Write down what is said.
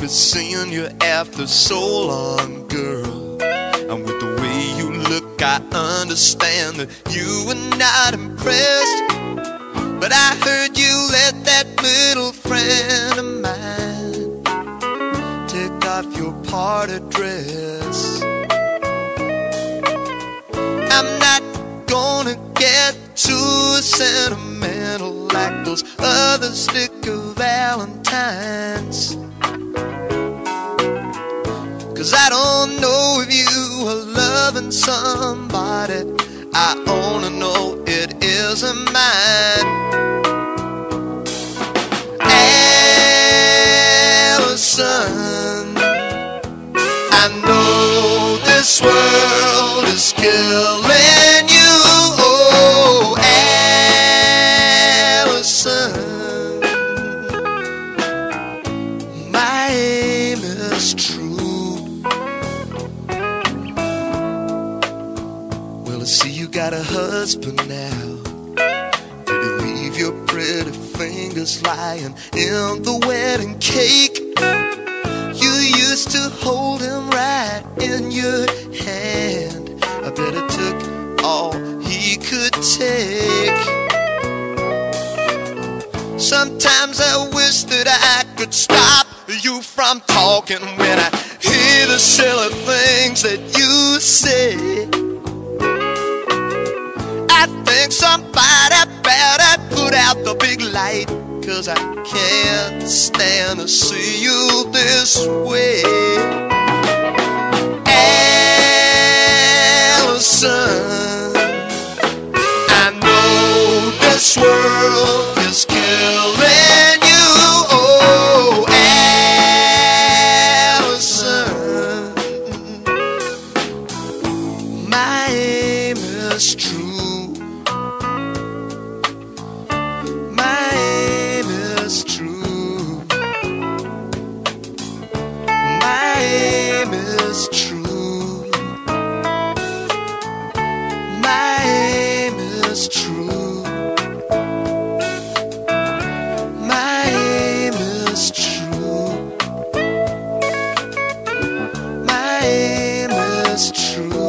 be seeing you after so long, girl. And with the way you look, I understand that you were not impressed. But I heard you let that little friend of mine take off your party dress. Those other sticker valentines. Cause I don't know if you are loving somebody. I only know it isn't mine. Alison, I know this world is killing see you got a husband now. Did he leave your pretty fingers lying in the wedding cake? You used to hold him right in your hand. I bet it took all he could take. Sometimes I wish that I could stop you from talking when I hear the silly things that you say. Light. Cause I can't stand to see you this way. Alison, I know this world is killing you. Oh, Alison, my aim is true. Is true. My aim is true. My aim is true. My aim is true.